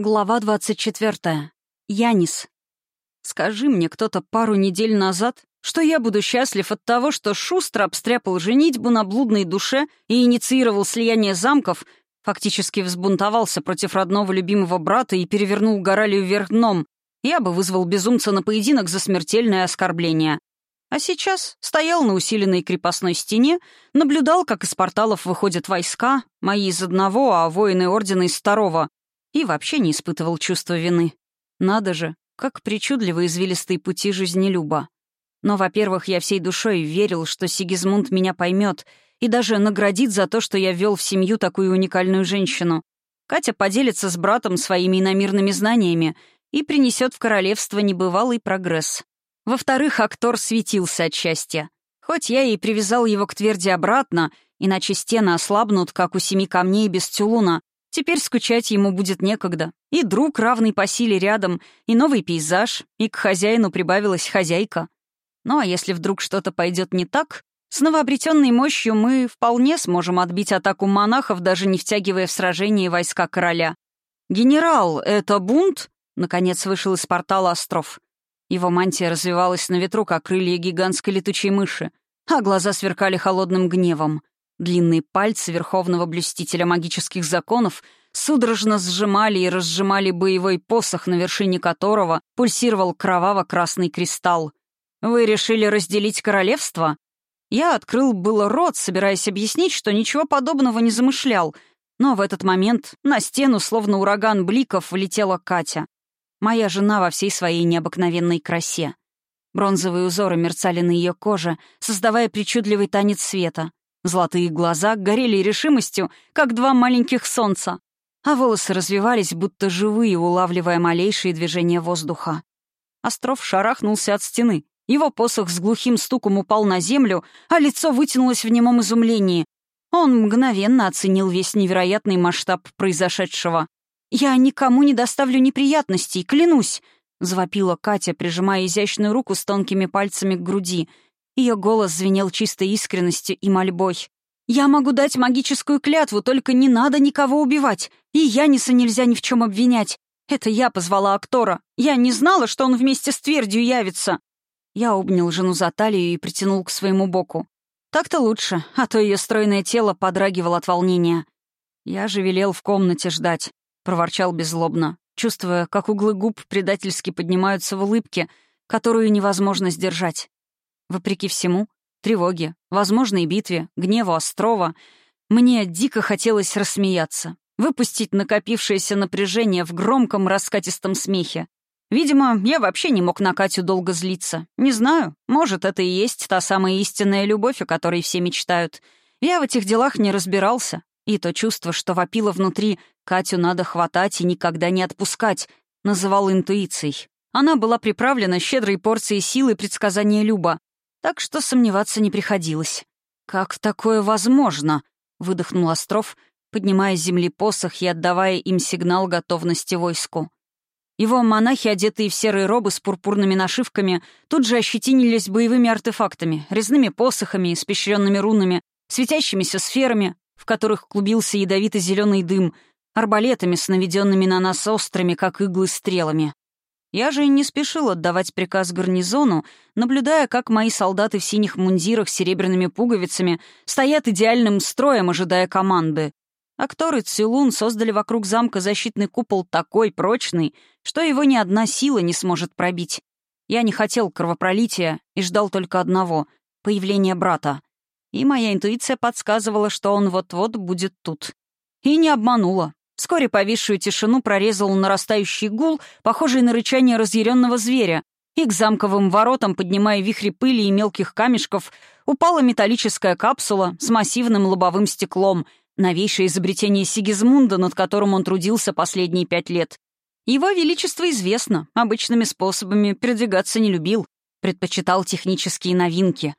Глава 24. Янис. Скажи мне кто-то пару недель назад, что я буду счастлив от того, что шустро обстряпал женитьбу на блудной душе и инициировал слияние замков, фактически взбунтовался против родного любимого брата и перевернул Горалию вверх дном, я бы вызвал безумца на поединок за смертельное оскорбление. А сейчас стоял на усиленной крепостной стене, наблюдал, как из порталов выходят войска, мои из одного, а воины Ордена из второго, и вообще не испытывал чувства вины. Надо же, как причудливо извилистые пути жизни Люба. Но, во-первых, я всей душой верил, что Сигизмунд меня поймет и даже наградит за то, что я ввел в семью такую уникальную женщину. Катя поделится с братом своими иномирными знаниями и принесет в королевство небывалый прогресс. Во-вторых, актор светился от счастья. Хоть я и привязал его к тверди обратно, иначе стены ослабнут, как у семи камней без тюлуна, Теперь скучать ему будет некогда. И друг, равный по силе рядом, и новый пейзаж, и к хозяину прибавилась хозяйка. Ну а если вдруг что-то пойдет не так, с новообретенной мощью мы вполне сможем отбить атаку монахов, даже не втягивая в сражение войска короля. «Генерал, это бунт?» — наконец вышел из портала остров. Его мантия развивалась на ветру, как крылья гигантской летучей мыши, а глаза сверкали холодным гневом. Длинные пальцы верховного блюстителя магических законов судорожно сжимали и разжимали боевой посох, на вершине которого пульсировал кроваво-красный кристалл. «Вы решили разделить королевство?» Я открыл было рот, собираясь объяснить, что ничего подобного не замышлял, но в этот момент на стену, словно ураган бликов, влетела Катя. Моя жена во всей своей необыкновенной красе. Бронзовые узоры мерцали на ее коже, создавая причудливый танец света. Золотые глаза горели решимостью, как два маленьких солнца, а волосы развивались, будто живые, улавливая малейшие движения воздуха. Остров шарахнулся от стены. Его посох с глухим стуком упал на землю, а лицо вытянулось в немом изумлении. Он мгновенно оценил весь невероятный масштаб произошедшего. «Я никому не доставлю неприятностей, клянусь!» — завопила Катя, прижимая изящную руку с тонкими пальцами к груди — ее голос звенел чистой искренностью и мольбой. «Я могу дать магическую клятву, только не надо никого убивать. И Яниса нельзя ни в чем обвинять. Это я позвала актора. Я не знала, что он вместе с твердью явится». Я обнял жену за талию и притянул к своему боку. Так-то лучше, а то ее стройное тело подрагивало от волнения. Я же велел в комнате ждать, проворчал беззлобно, чувствуя, как углы губ предательски поднимаются в улыбке, которую невозможно сдержать. Вопреки всему, тревоге, возможной битве, гневу Острова, мне дико хотелось рассмеяться, выпустить накопившееся напряжение в громком раскатистом смехе. Видимо, я вообще не мог на Катю долго злиться. Не знаю, может, это и есть та самая истинная любовь, о которой все мечтают. Я в этих делах не разбирался, и то чувство, что вопило внутри «Катю надо хватать и никогда не отпускать», называл интуицией. Она была приправлена щедрой порцией силы предсказания Люба. Так что сомневаться не приходилось. «Как такое возможно?» — выдохнул Остров, поднимая с земли посох и отдавая им сигнал готовности войску. Его монахи, одетые в серые робы с пурпурными нашивками, тут же ощетинились боевыми артефактами, резными посохами, испещренными рунами, светящимися сферами, в которых клубился ядовито зеленый дым, арбалетами с наведенными на нас острыми, как иглы, стрелами. Я же не спешил отдавать приказ гарнизону, наблюдая, как мои солдаты в синих мундирах с серебряными пуговицами стоят идеальным строем, ожидая команды. Акторы Цилун создали вокруг замка защитный купол такой прочный, что его ни одна сила не сможет пробить. Я не хотел кровопролития и ждал только одного — появления брата. И моя интуиция подсказывала, что он вот-вот будет тут. И не обманула. Вскоре повисшую тишину прорезал нарастающий гул, похожий на рычание разъяренного зверя, и к замковым воротам, поднимая вихри пыли и мелких камешков, упала металлическая капсула с массивным лобовым стеклом, новейшее изобретение Сигизмунда, над которым он трудился последние пять лет. Его Величество известно, обычными способами передвигаться не любил, предпочитал технические новинки.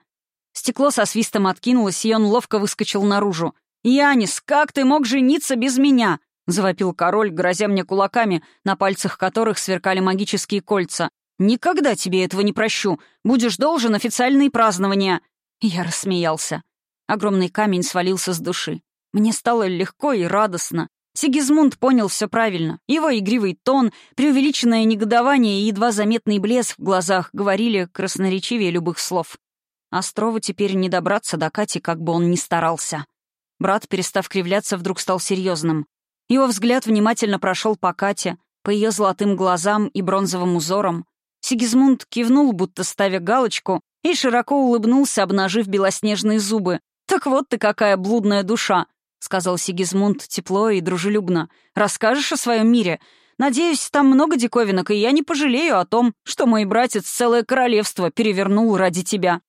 Стекло со свистом откинулось, и он ловко выскочил наружу. «Янис, как ты мог жениться без меня?» — завопил король, грозя мне кулаками, на пальцах которых сверкали магические кольца. «Никогда тебе этого не прощу! Будешь должен официальные празднования!» Я рассмеялся. Огромный камень свалился с души. Мне стало легко и радостно. Сигизмунд понял все правильно. Его игривый тон, преувеличенное негодование и едва заметный блеск в глазах говорили красноречивее любых слов. Острову теперь не добраться до Кати, как бы он ни старался. Брат, перестав кривляться, вдруг стал серьезным. Его взгляд внимательно прошел по Кате, по ее золотым глазам и бронзовым узорам. Сигизмунд кивнул, будто ставя галочку, и широко улыбнулся, обнажив белоснежные зубы. «Так вот ты какая блудная душа!» — сказал Сигизмунд тепло и дружелюбно. «Расскажешь о своем мире? Надеюсь, там много диковинок, и я не пожалею о том, что мой братец целое королевство перевернул ради тебя».